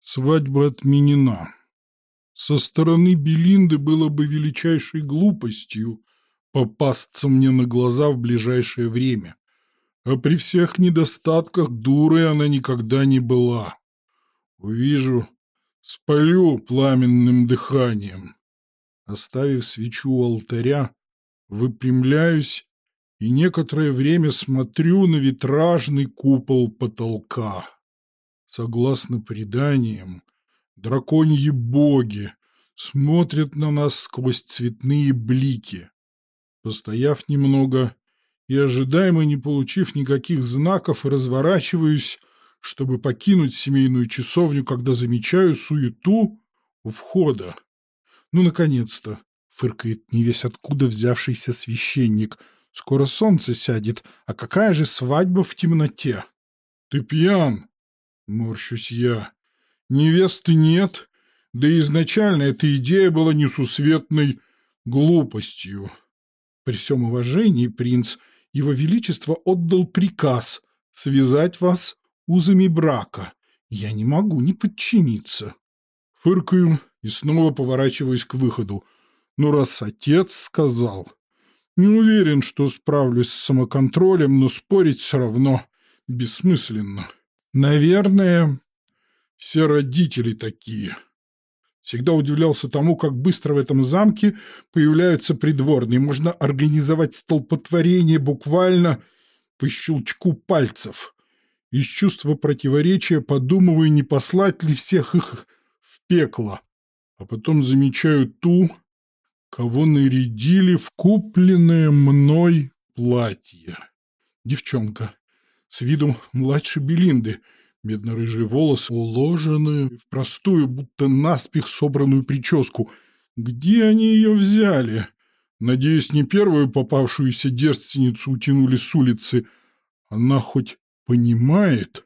Свадьба отменена. Со стороны Белинды было бы величайшей глупостью попасться мне на глаза в ближайшее время. А при всех недостатках дурой она никогда не была. Увижу, спалю пламенным дыханием. Оставив свечу у алтаря, выпрямляюсь и некоторое время смотрю на витражный купол потолка. Согласно преданиям, драконьи боги смотрят на нас сквозь цветные блики. Постояв немного и ожидаемо не получив никаких знаков, разворачиваюсь, чтобы покинуть семейную часовню, когда замечаю суету у входа. Ну, наконец-то, фыркает не весь откуда взявшийся священник. Скоро солнце сядет, а какая же свадьба в темноте? Ты пьян, морщусь я. Невесты нет, да изначально эта идея была несусветной глупостью. При всем уважении, принц, его величество отдал приказ связать вас узами брака. Я не могу не подчиниться. Фыркаю и снова поворачиваюсь к выходу. Ну, раз отец сказал... Не уверен, что справлюсь с самоконтролем, но спорить все равно бессмысленно. Наверное, все родители такие. Всегда удивлялся тому, как быстро в этом замке появляются придворные. Можно организовать столпотворение буквально по щелчку пальцев. Из чувства противоречия подумываю, не послать ли всех их в пекло. А потом замечаю ту, кого нарядили в купленное мной платье. Девчонка с видом младше Белинды, медно-рыжие волосы уложены в простую, будто наспех собранную прическу. Где они ее взяли? Надеюсь, не первую попавшуюся девственницу утянули с улицы. Она хоть понимает,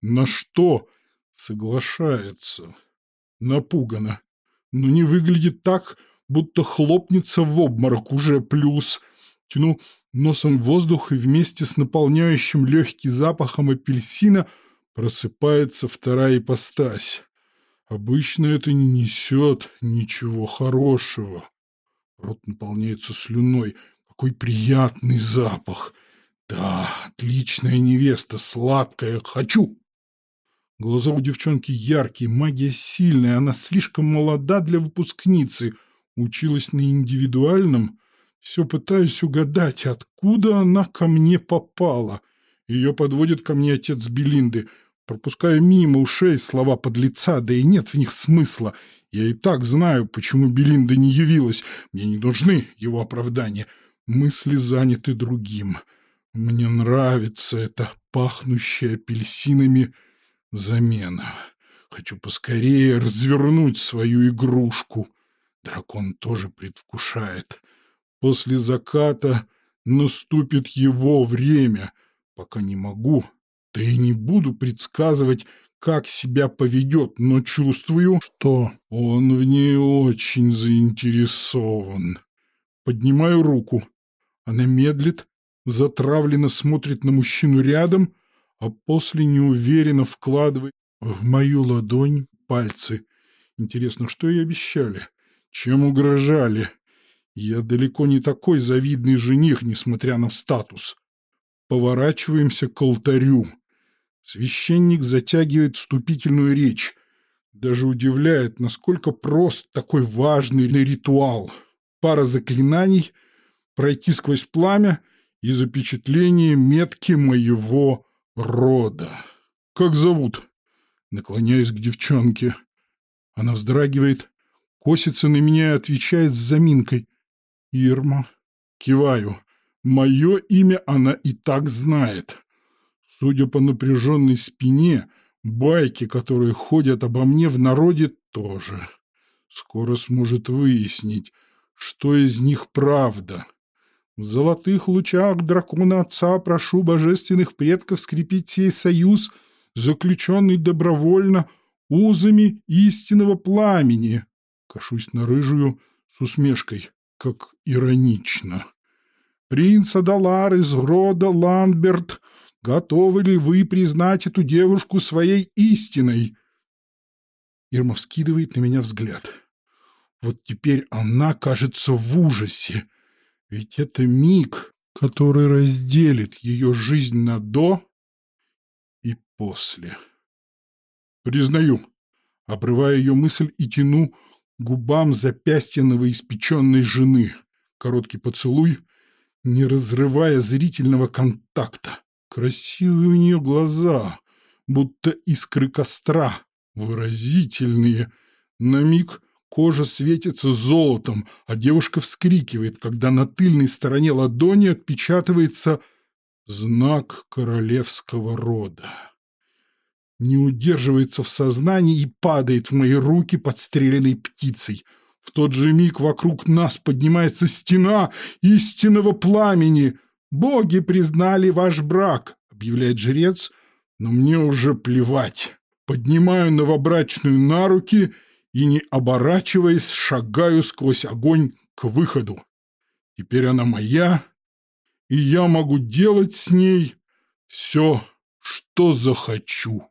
на что соглашается. Напугана, но не выглядит так, будто хлопнется в обморок уже плюс – Тяну носом воздух, и вместе с наполняющим легкий запахом апельсина просыпается вторая ипостась. Обычно это не несет ничего хорошего. Рот наполняется слюной. Какой приятный запах! Да, отличная невеста, сладкая, хочу! Глаза у девчонки яркие, магия сильная, она слишком молода для выпускницы. Училась на индивидуальном, все пытаюсь угадать, откуда она ко мне попала. Ее подводит ко мне отец Белинды. Пропускаю мимо ушей слова подлеца, да и нет в них смысла. Я и так знаю, почему Белинда не явилась. Мне не нужны его оправдания. Мысли заняты другим. Мне нравится эта пахнущая апельсинами замена. Хочу поскорее развернуть свою игрушку. Дракон тоже предвкушает. После заката наступит его время. Пока не могу, да и не буду предсказывать, как себя поведет, но чувствую, что он в ней очень заинтересован. Поднимаю руку. Она медлит, затравленно смотрит на мужчину рядом, а после неуверенно вкладывает в мою ладонь пальцы. Интересно, что ей обещали? Чем угрожали? Я далеко не такой завидный жених, несмотря на статус. Поворачиваемся к алтарю. Священник затягивает вступительную речь. Даже удивляет, насколько прост такой важный ритуал. Пара заклинаний, пройти сквозь пламя и запечатление метки моего рода. «Как зовут?» Наклоняюсь к девчонке. Она вздрагивает, косится на меня и отвечает с заминкой. Ирма. Киваю. Мое имя она и так знает. Судя по напряженной спине, байки, которые ходят обо мне в народе, тоже. Скоро сможет выяснить, что из них правда. В золотых лучах дракона отца прошу божественных предков скрепить сей союз, заключенный добровольно узами истинного пламени. Кашусь на рыжую с усмешкой как иронично. «Принц Адалар из рода Ландберт, готовы ли вы признать эту девушку своей истиной?» Ирма вскидывает на меня взгляд. Вот теперь она кажется в ужасе. Ведь это миг, который разделит ее жизнь на «до» и «после». Признаю, обрывая ее мысль и тяну губам запястья новоиспеченной жены. Короткий поцелуй, не разрывая зрительного контакта. Красивые у нее глаза, будто искры костра, выразительные. На миг кожа светится золотом, а девушка вскрикивает, когда на тыльной стороне ладони отпечатывается знак королевского рода. Не удерживается в сознании и падает в мои руки подстреленной птицей. В тот же миг вокруг нас поднимается стена истинного пламени. «Боги признали ваш брак», — объявляет жрец, но мне уже плевать. Поднимаю новобрачную на руки и, не оборачиваясь, шагаю сквозь огонь к выходу. Теперь она моя, и я могу делать с ней все, что захочу.